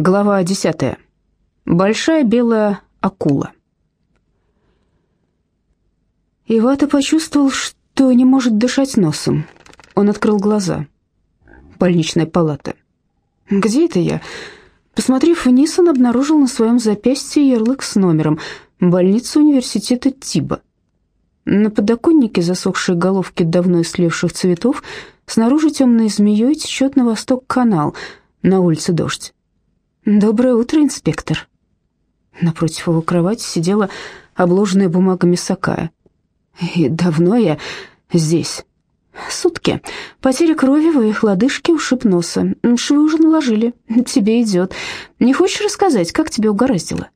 Глава 10. Большая белая акула. Ивата почувствовал, что не может дышать носом. Он открыл глаза. Больничная палата. «Где это я?» Посмотрев вниз, он обнаружил на своем запястье ярлык с номером «Больница университета Тиба». На подоконнике засохшие головки давно истлевших цветов, снаружи темной змеей течет на восток канал, на улице дождь. «Доброе утро, инспектор». Напротив его кровати сидела обложенная бумагами Сакая. «И давно я здесь?» «Сутки. Потеря крови, вывих лодыжки, ушиб носа. Швы уже наложили. Тебе идет. Не хочешь рассказать, как тебе угораздило?»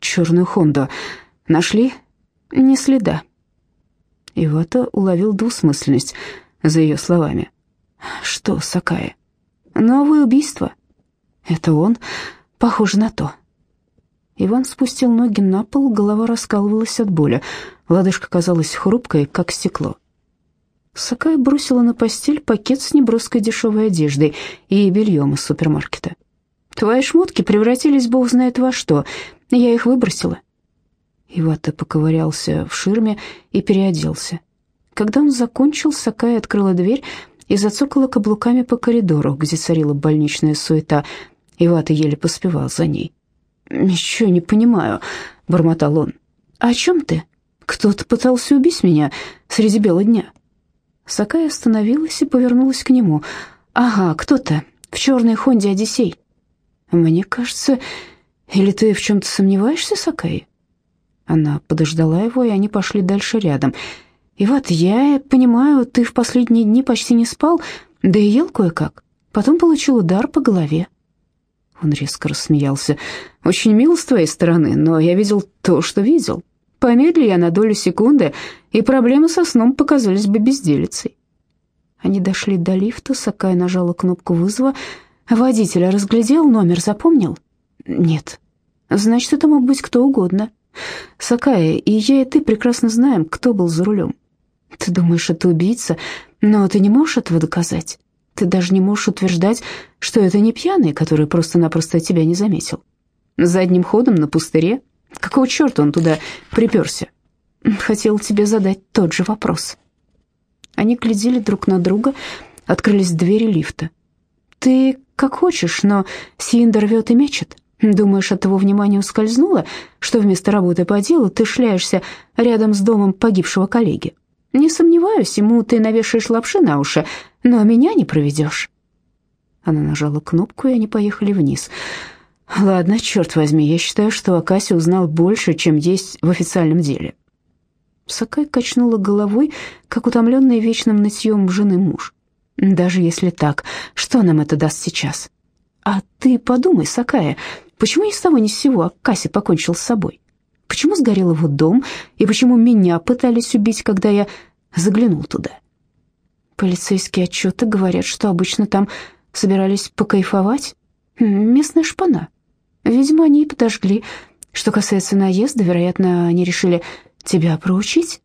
«Черную Хонду. Нашли?» «Ни следа». Ивата уловил двусмысленность за ее словами. «Что, Сакая? Новое убийство?» Это он? Похоже на то. Иван спустил ноги на пол, голова раскалывалась от боли. Лодыжка казалась хрупкой, как стекло. Сакая бросила на постель пакет с неброской дешевой одеждой и бельем из супермаркета. «Твои шмотки превратились бог знает во что. Я их выбросила». Ивата поковырялся в ширме и переоделся. Когда он закончил, Сакая открыла дверь и зацокала каблуками по коридору, где царила больничная суета — Ивата еле поспевал за ней. «Ничего не понимаю», — бормотал он. «О чем ты? Кто-то пытался убить меня среди бела дня». Сакая остановилась и повернулась к нему. «Ага, кто-то. В черной Хонде Одиссей». «Мне кажется, или ты в чем-то сомневаешься, Сакай?» Она подождала его, и они пошли дальше рядом. «Иват, я понимаю, ты в последние дни почти не спал, да и ел кое-как. Потом получил удар по голове. Он резко рассмеялся. «Очень мило с твоей стороны, но я видел то, что видел. Помедли я на долю секунды, и проблемы со сном показались бы безделицей». Они дошли до лифта, Сакай нажала кнопку вызова. «Водителя разглядел, номер запомнил?» «Нет». «Значит, это мог быть кто угодно». «Сакая, и я, и ты прекрасно знаем, кто был за рулем». «Ты думаешь, это убийца, но ты не можешь этого доказать?» Ты даже не можешь утверждать, что это не пьяный, который просто-напросто тебя не заметил. Задним ходом на пустыре? Какого черта он туда приперся? Хотел тебе задать тот же вопрос. Они глядели друг на друга, открылись двери лифта. Ты как хочешь, но Синдер рвет и мечет. Думаешь, от того внимания ускользнуло, что вместо работы по делу ты шляешься рядом с домом погибшего коллеги? Не сомневаюсь, ему ты навешаешь лапши на уши, но меня не проведешь». Она нажала кнопку, и они поехали вниз. «Ладно, черт возьми, я считаю, что Акаси узнал больше, чем есть в официальном деле». Сакай качнула головой, как утомленный вечным нытьем жены муж. «Даже если так, что нам это даст сейчас?» «А ты подумай, Сакая, почему ни с того ни с сего Акаси покончил с собой? Почему сгорел его дом, и почему меня пытались убить, когда я заглянул туда?» Полицейские отчеты говорят, что обычно там собирались покайфовать. Местная шпана. Видимо, они и подожгли. Что касается наезда, вероятно, они решили тебя проучить.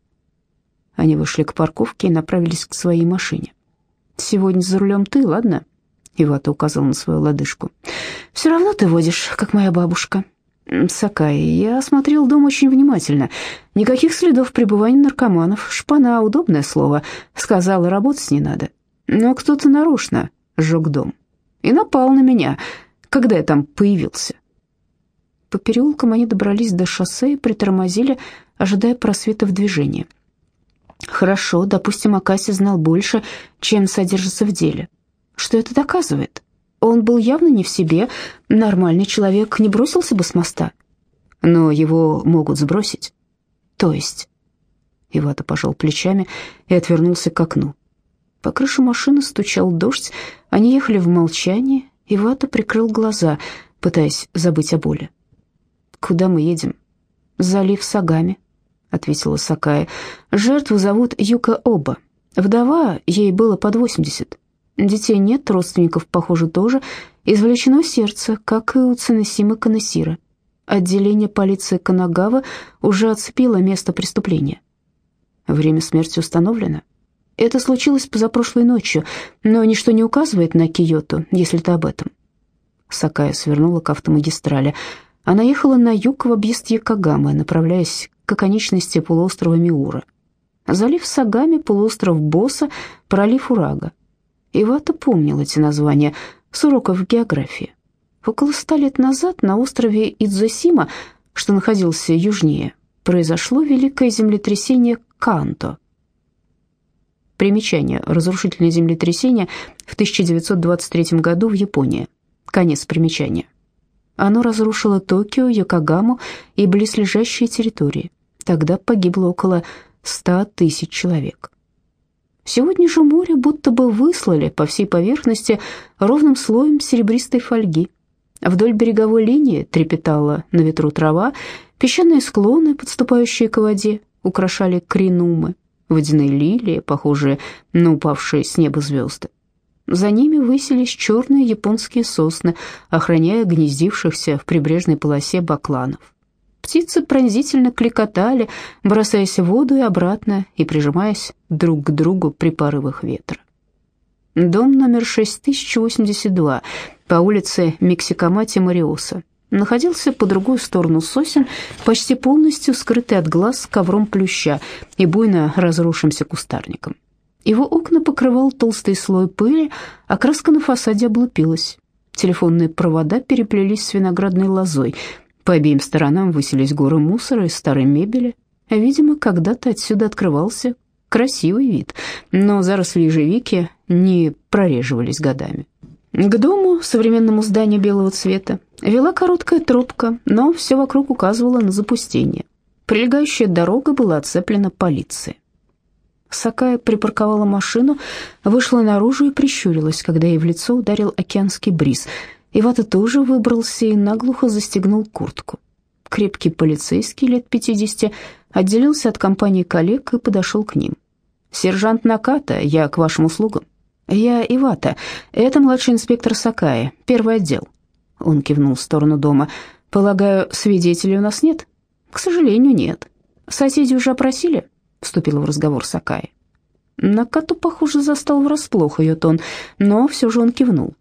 Они вышли к парковке и направились к своей машине. «Сегодня за рулем ты, ладно?» Ивата указал на свою лодыжку. «Все равно ты водишь, как моя бабушка». Сакай, я осмотрел дом очень внимательно. Никаких следов пребывания наркоманов. Шпана — удобное слово. Сказала, работать не надо. Но кто-то нарочно сжег дом. И напал на меня, когда я там появился. По переулкам они добрались до шоссе и притормозили, ожидая просвета в движении. Хорошо, допустим, Акаси знал больше, чем содержится в деле. Что это доказывает? Он был явно не в себе. Нормальный человек не бросился бы с моста. Но его могут сбросить. То есть... Ивата пожал плечами и отвернулся к окну. По крыше машины стучал дождь. Они ехали в молчании. Ивата прикрыл глаза, пытаясь забыть о боли. «Куда мы едем?» «Залив Сагами», — ответила Сакая. «Жертву зовут Юка Оба. Вдова, ей было под восемьдесят. Детей нет, родственников, похоже, тоже. Извлечено сердце, как и у Цинесимы Канесира. Отделение полиции Канагава уже оцепило место преступления. Время смерти установлено. Это случилось позапрошлой ночью, но ничто не указывает на Киото, если ты об этом. Сакая свернула к автомагистрали. Она ехала на юг в объезд Якогамы, направляясь к оконечности полуострова Миура. Залив Сагами, полуостров Боса, пролив Урага. Ивата помнил эти названия с уроков географии. Около ста лет назад на острове Идзосима, что находился южнее, произошло великое землетрясение Канто. Примечание. Разрушительное землетрясение в 1923 году в Японии. Конец примечания. Оно разрушило Токио, Йокогаму и близлежащие территории. Тогда погибло около 100 тысяч человек. Сегодня же море будто бы выслали по всей поверхности ровным слоем серебристой фольги. Вдоль береговой линии трепетала на ветру трава, песчаные склоны, подступающие к воде, украшали кринумы, водяные лилии, похожие на упавшие с неба звезды. За ними высились черные японские сосны, охраняя гнездившихся в прибрежной полосе бакланов. Птицы пронзительно кликотали, бросаясь в воду и обратно и прижимаясь друг к другу при порывах ветра. Дом номер 6082 по улице Мексикомати Мариоса находился по другую сторону сосен, почти полностью скрытый от глаз ковром плюща и буйно разросшимся кустарником. Его окна покрывал толстый слой пыли, а краска на фасаде облупилась. Телефонные провода переплелись с виноградной лозой. По обеим сторонам высились горы мусора и старой мебели. Видимо, когда-то отсюда открывался красивый вид, но заросли ежевики не прореживались годами. К дому, современному зданию белого цвета, вела короткая тропка, но все вокруг указывало на запустение. Прилегающая дорога была оцеплена полицией. Сакая припарковала машину, вышла наружу и прищурилась, когда ей в лицо ударил океанский бриз. Ивата тоже выбрался и наглухо застегнул куртку. Крепкий полицейский лет пятидесяти отделился от компании коллег и подошел к ним. «Сержант Наката, я к вашим услугам». «Я Ивата. Это младший инспектор Сакая, первый отдел». Он кивнул в сторону дома. «Полагаю, свидетелей у нас нет?» «К сожалению, нет. Соседи уже опросили?» вступила в разговор Сакай. Накату, похоже, застал врасплох ее тон, но все же он кивнул.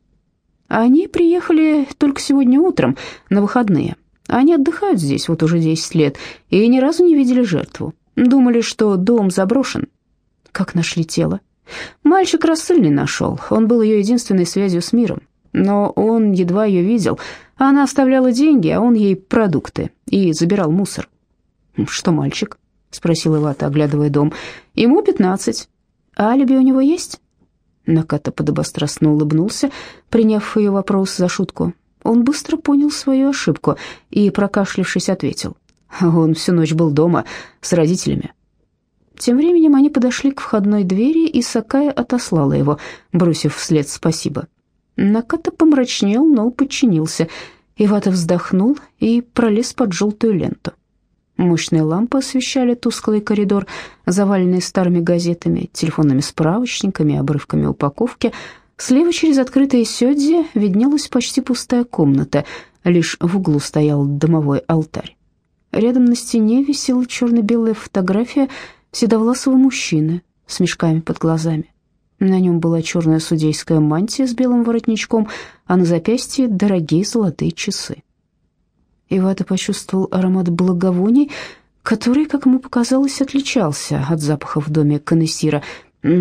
Они приехали только сегодня утром, на выходные. Они отдыхают здесь вот уже 10 лет и ни разу не видели жертву. Думали, что дом заброшен. Как нашли тело? Мальчик рассыльный нашел, он был ее единственной связью с миром. Но он едва ее видел. Она оставляла деньги, а он ей продукты и забирал мусор. Что мальчик? — спросил Ивата, оглядывая дом. «Ему пятнадцать. А алиби у него есть?» Наката подобострастно улыбнулся, приняв ее вопрос за шутку. Он быстро понял свою ошибку и, прокашлявшись, ответил. Он всю ночь был дома с родителями. Тем временем они подошли к входной двери, и Сакая отослала его, бросив вслед «спасибо». Наката помрачнел, но подчинился. Ивата вздохнул и пролез под желтую ленту. Мощные лампы освещали тусклый коридор, заваленный старыми газетами, телефонными справочниками, обрывками упаковки. Слева через открытые сёдзи виднелась почти пустая комната, лишь в углу стоял домовой алтарь. Рядом на стене висела черно-белая фотография седовласого мужчины с мешками под глазами. На нем была черная судейская мантия с белым воротничком, а на запястье дорогие золотые часы. Ивата почувствовал аромат благовоний, который, как ему показалось, отличался от запаха в доме Канессира.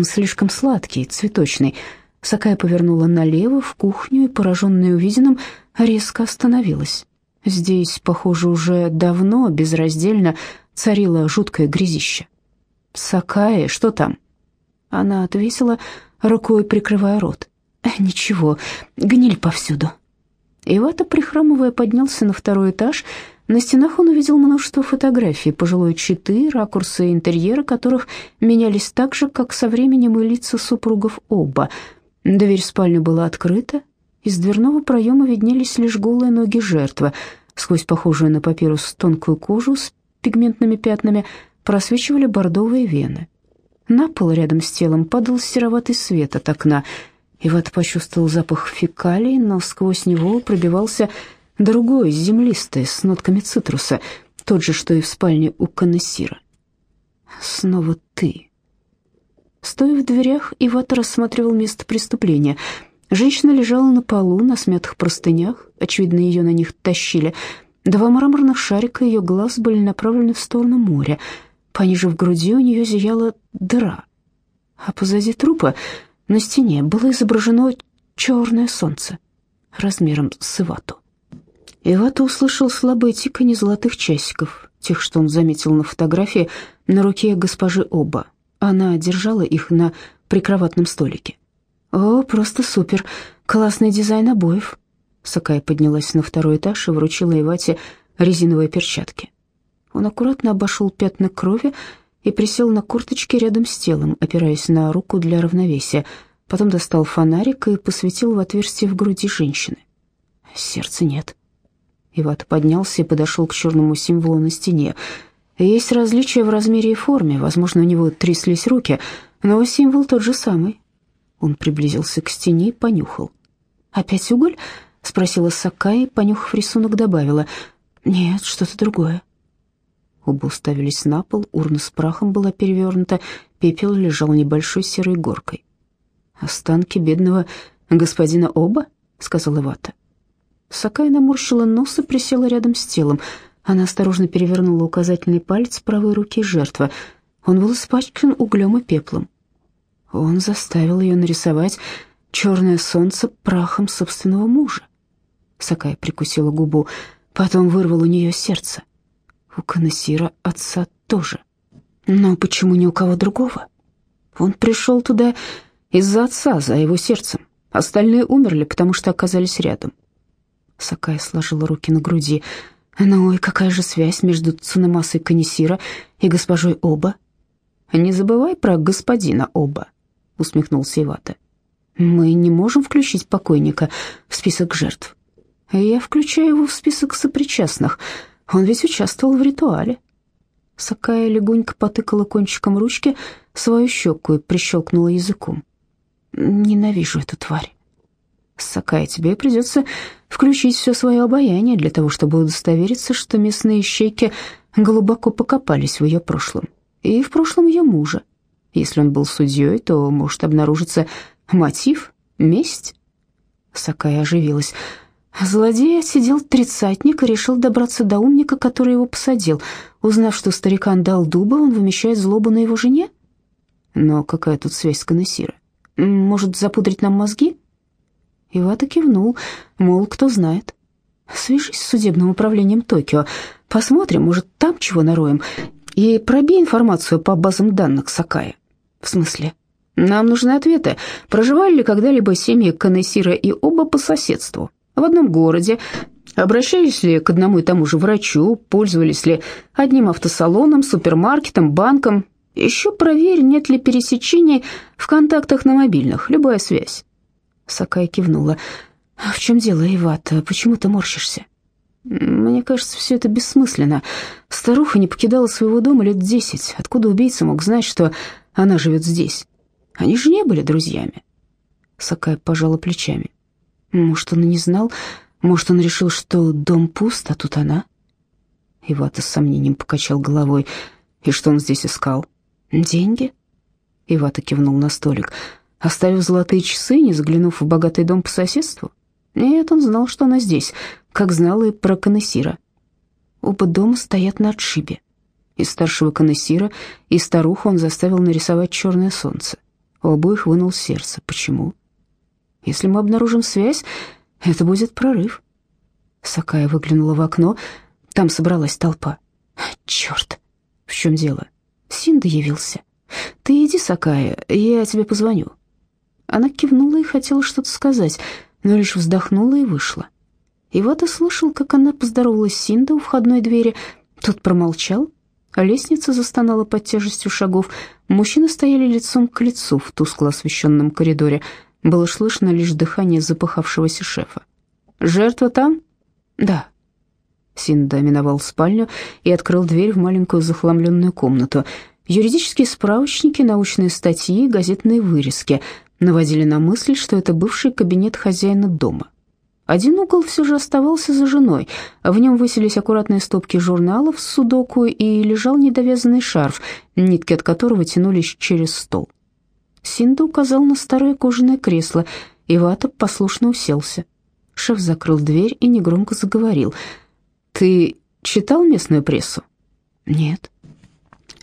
Слишком сладкий, цветочный. Сакая повернула налево, в кухню, и, пораженная увиденным, резко остановилась. Здесь, похоже, уже давно, безраздельно, царило жуткое грязище. «Сакая, что там?» Она отвесила, рукой прикрывая рот. «Ничего, гниль повсюду». Ивата, прихрамывая, поднялся на второй этаж. На стенах он увидел множество фотографий пожилой четы, ракурсы интерьера которых менялись так же, как со временем и лица супругов оба. Дверь в спальню была открыта. Из дверного проема виднелись лишь голые ноги жертвы. Сквозь похожую на папирус тонкую кожу с пигментными пятнами просвечивали бордовые вены. На пол рядом с телом падал сероватый свет от окна — Иват почувствовал запах фекалий, но сквозь него пробивался другой, землистый, с нотками цитруса, тот же, что и в спальне у Канессира. «Снова ты». Стоя в дверях, Иват рассматривал место преступления. Женщина лежала на полу, на смятых простынях, очевидно, ее на них тащили. Два мраморных шарика ее глаз были направлены в сторону моря. Пониже в груди у нее зияла дыра. А позади трупа на стене было изображено черное солнце размером с Ивату. Ивата услышал слабое тиканье золотых часиков, тех, что он заметил на фотографии на руке госпожи Оба. Она держала их на прикроватном столике. «О, просто супер! Классный дизайн обоев!» Сакая поднялась на второй этаж и вручила Ивате резиновые перчатки. Он аккуратно обошел пятна крови и присел на курточке рядом с телом, опираясь на руку для равновесия. Потом достал фонарик и посветил в отверстие в груди женщины. Сердца нет. Ивата поднялся и подошел к черному символу на стене. Есть различия в размере и форме, возможно, у него тряслись руки, но символ тот же самый. Он приблизился к стене и понюхал. «Опять уголь?» — спросила Сакай, понюхав рисунок, добавила. «Нет, что-то другое». Оба уставились на пол, урна с прахом была перевернута, пепел лежал небольшой серой горкой. «Останки бедного господина Оба?» — сказал Ивата. Сакай наморщила нос и присела рядом с телом. Она осторожно перевернула указательный палец правой руки жертвы. Он был испачкан углем и пеплом. Он заставил ее нарисовать черное солнце прахом собственного мужа. Сакай прикусила губу, потом вырвал у нее сердце. У Канасира отца тоже. Но почему ни у кого другого? Он пришел туда из-за отца, за его сердцем. Остальные умерли, потому что оказались рядом. Сакай сложила руки на груди. Ну и какая же связь между Цунемасой Канисира и госпожой Оба? Не забывай про господина Оба усмехнулся Ивата. Мы не можем включить покойника в список жертв. Я включаю его в список сопричастных. Он ведь участвовал в ритуале. Сакая легонько потыкала кончиком ручки свою щеку и прищелкнула языком. Ненавижу эту тварь. Сакая, тебе придется включить все свое обаяние для того, чтобы удостовериться, что местные щейки глубоко покопались в ее прошлом и в прошлом ее мужа. Если он был судьей, то может обнаружиться мотив, месть. Сакая оживилась. Злодей отсидел тридцатник и решил добраться до умника, который его посадил. Узнав, что старикан дал дуба, он вымещает злобу на его жене? Но какая тут связь с Канессиро? Может, запудрить нам мозги? Ивата кивнул, мол, кто знает. Свяжись с судебным управлением Токио. Посмотрим, может, там чего нароем. И пробей информацию по базам данных Сакая. В смысле? Нам нужны ответы. Проживали ли когда-либо семьи Канессира и оба по соседству? В одном городе? Обращались ли к одному и тому же врачу? Пользовались ли одним автосалоном, супермаркетом, банком? Еще проверь, нет ли пересечений в контактах на мобильных, любая связь. Сакай кивнула. «А «В чем дело, Ивата? Почему ты морщишься?» «Мне кажется, все это бессмысленно. Старуха не покидала своего дома лет десять. Откуда убийца мог знать, что она живет здесь. Они же не были друзьями. Сакай пожала плечами. Может, он и не знал, может, он решил, что дом пуст, а тут она. Ивата с сомнением покачал головой. И что он здесь искал? Деньги? Ивата кивнул на столик. Оставив золотые часы, не заглянув в богатый дом по соседству? Нет, он знал, что она здесь, как знал и про Канессира. Оба дома стоят на отшибе. И старшего конессира, и старуху он заставил нарисовать черное солнце. У обоих вынул сердце. Почему? Если мы обнаружим связь, это будет прорыв. Сакая выглянула в окно. Там собралась толпа. Черт! В чем дело? Синда явился. Ты иди, Сакая, я тебе позвоню. Она кивнула и хотела что-то сказать, но лишь вздохнула и вышла. И вот и слышал, как она поздоровалась с Синда у входной двери. Тот промолчал, а лестница застонала под тяжестью шагов. Мужчины стояли лицом к лицу в тускло освещенном коридоре. Было слышно лишь дыхание запыхавшегося шефа. «Жертва там?» «Да». Синда миновал спальню и открыл дверь в маленькую захламленную комнату. Юридические справочники, научные статьи, газетные вырезки наводили на мысль, что это бывший кабинет хозяина дома. Один угол все же оставался за женой. В нем высились аккуратные стопки журналов с судоку и лежал недовязанный шарф, нитки от которого тянулись через стол. Синда указал на старое кожаное кресло. Ивата послушно уселся. Шеф закрыл дверь и негромко заговорил. «Ты читал местную прессу?» «Нет».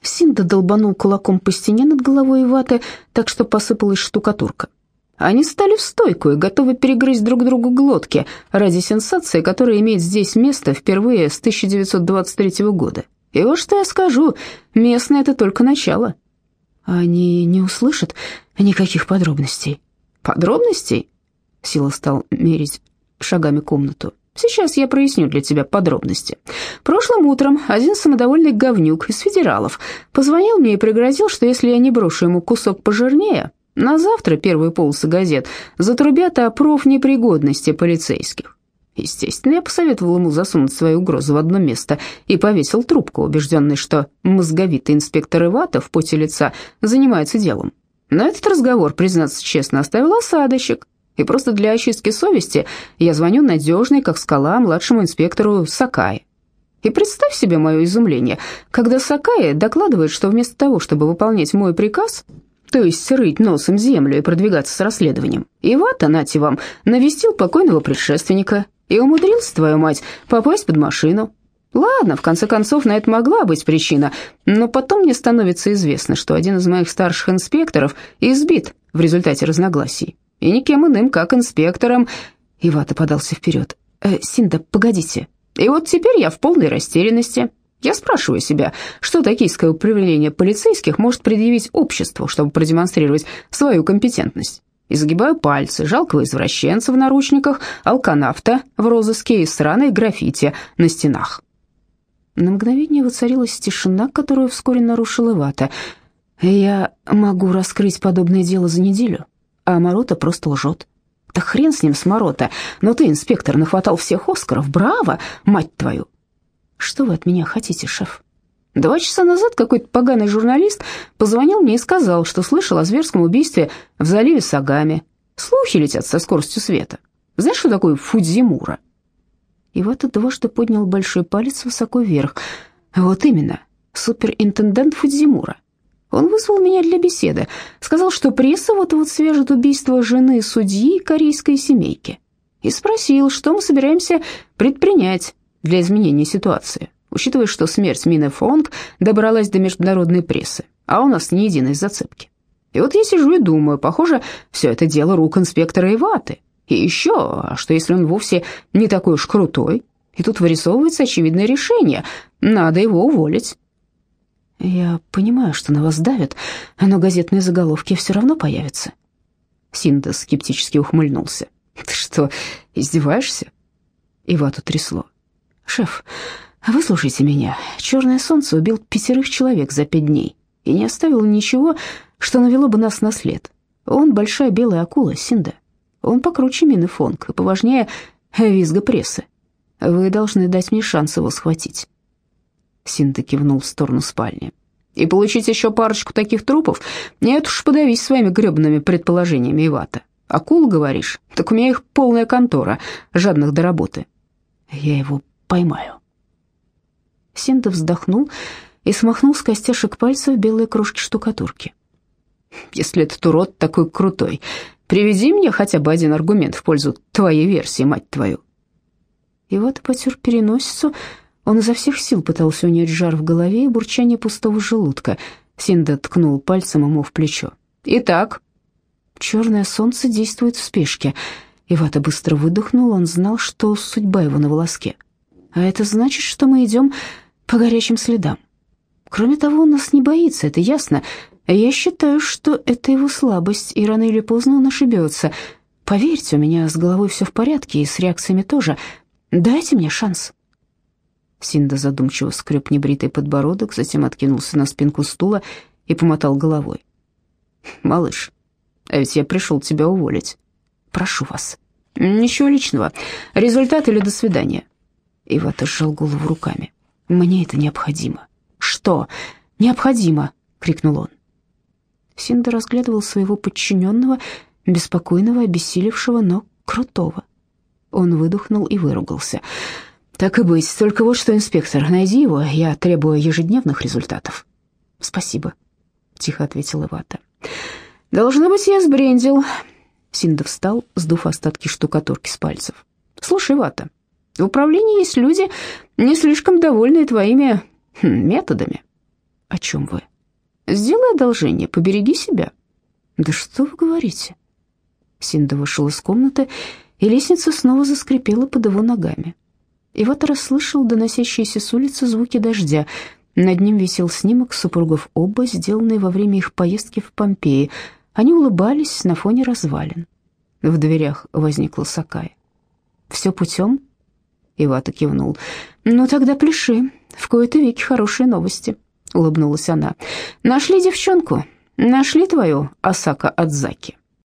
Синда долбанул кулаком по стене над головой Иваты, так что посыпалась штукатурка. Они стали в стойку и готовы перегрызть друг другу глотки ради сенсации, которая имеет здесь место впервые с 1923 года. И вот что я скажу, местное это только начало. Они не услышат никаких подробностей. Подробностей? Сила стал мерить шагами комнату. Сейчас я проясню для тебя подробности. Прошлым утром один самодовольный говнюк из федералов позвонил мне и пригрозил, что если я не брошу ему кусок пожирнее, на завтра первые полосы газет затрубят о профнепригодности полицейских. Естественно, я посоветовал ему засунуть свою угрозу в одно место и повесил трубку, убежденный, что мозговитый инспектор Ивата в поте лица занимается делом. Но этот разговор, признаться честно, оставил осадочек. И просто для очистки совести я звоню надежной, как скала, младшему инспектору Сакае. И представь себе мое изумление, когда Сакае докладывает, что вместо того, чтобы выполнять мой приказ, то есть рыть носом землю и продвигаться с расследованием, Ивата, нате вам, навестил покойного предшественника и умудрился, твою мать, попасть под машину. Ладно, в конце концов, на это могла быть причина, но потом мне становится известно, что один из моих старших инспекторов избит в результате разногласий. И никем иным, как инспектором. Ивата подался вперед. «Э, «Синда, погодите. И вот теперь я в полной растерянности. Я спрашиваю себя, что токийское управление полицейских может предъявить обществу, чтобы продемонстрировать свою компетентность. И загибаю пальцы жалкого извращенца в наручниках, алканавта в розыске и сраной граффити на стенах. На мгновение воцарилась тишина, которую вскоре нарушила Вата. «Я могу раскрыть подобное дело за неделю, а Морота просто лжет». «Да хрен с ним, с Морота, но ты, инспектор, нахватал всех Оскаров, браво, мать твою!» «Что вы от меня хотите, шеф?» Два часа назад какой-то поганый журналист позвонил мне и сказал, что слышал о зверском убийстве в заливе Сагами. Слухи летят со скоростью света. Знаешь, что такое Фудзимура? И в этот дважды поднял большой палец высоко вверх. Вот именно, суперинтендант Фудзимура. Он вызвал меня для беседы. Сказал, что пресса вот-вот свяжет убийство жены судьи корейской семейки. И спросил, что мы собираемся предпринять для изменения ситуации учитывая, что смерть Мины Фонг добралась до международной прессы, а у нас ни единой зацепки. И вот я сижу и думаю, похоже, все это дело рук инспектора Иваты. И еще, а что если он вовсе не такой уж крутой? И тут вырисовывается очевидное решение, надо его уволить. Я понимаю, что на вас давят, но газетные заголовки все равно появятся. Синда скептически ухмыльнулся. Ты что, издеваешься? Ивату трясло. Шеф, «Выслушайте меня. Черное солнце убил пятерых человек за пять дней и не оставил ничего, что навело бы нас на след. Он большая белая акула, Синда. Он покруче Мины Фонг и поважнее визга прессы. Вы должны дать мне шанс его схватить». Синда кивнул в сторону спальни. «И получить еще парочку таких трупов? Нет уж, подавись своими гребными предположениями, Ивата. Акул, говоришь? Так у меня их полная контора, жадных до работы. Я его поймаю». Синда вздохнул и смахнул с костяшек пальцев белые крошки штукатурки. «Если этот урод такой крутой, приведи мне хотя бы один аргумент в пользу твоей версии, мать твою». И вот потер переносицу, он изо всех сил пытался унять жар в голове и бурчание пустого желудка. Синда ткнул пальцем ему в плечо. «Итак?» «Черное солнце действует в спешке». Ивата быстро выдохнул, он знал, что судьба его на волоске. «А это значит, что мы идем по горячим следам. Кроме того, он нас не боится, это ясно. Я считаю, что это его слабость, и рано или поздно он ошибется. Поверьте, у меня с головой все в порядке, и с реакциями тоже. Дайте мне шанс». Синда задумчиво скреб небритый подбородок, затем откинулся на спинку стула и помотал головой. «Малыш, а ведь я пришел тебя уволить. Прошу вас. Ничего личного. Результат или до свидания?» Ивата сжал голову руками. Мне это необходимо. Что? Необходимо, крикнул он. Синда разглядывал своего подчиненного, беспокойного, обессилевшего, но крутого. Он выдохнул и выругался. «Так и быть, только вот что, инспектор, найди его, я требую ежедневных результатов». «Спасибо», — тихо ответил Ивата. «Должно быть, я сбрендил». Синда встал, сдув остатки штукатурки с пальцев. «Слушай, Вата, в управлении есть люди, не слишком довольные твоими хм, методами». «О чем вы?» «Сделай одолжение, побереги себя». «Да что вы говорите?» Синда вышел из комнаты, и лестница снова заскрипела под его ногами. И вот расслышал доносящиеся с улицы звуки дождя. Над ним висел снимок супругов Оба, сделанный во время их поездки в Помпеи. Они улыбались на фоне развалин. В дверях возникла Сакая. «Все путем?» Ивата кивнул. «Ну тогда пляши. В кои-то веки хорошие новости», — улыбнулась она. «Нашли девчонку. Нашли твою Асака Адзаки».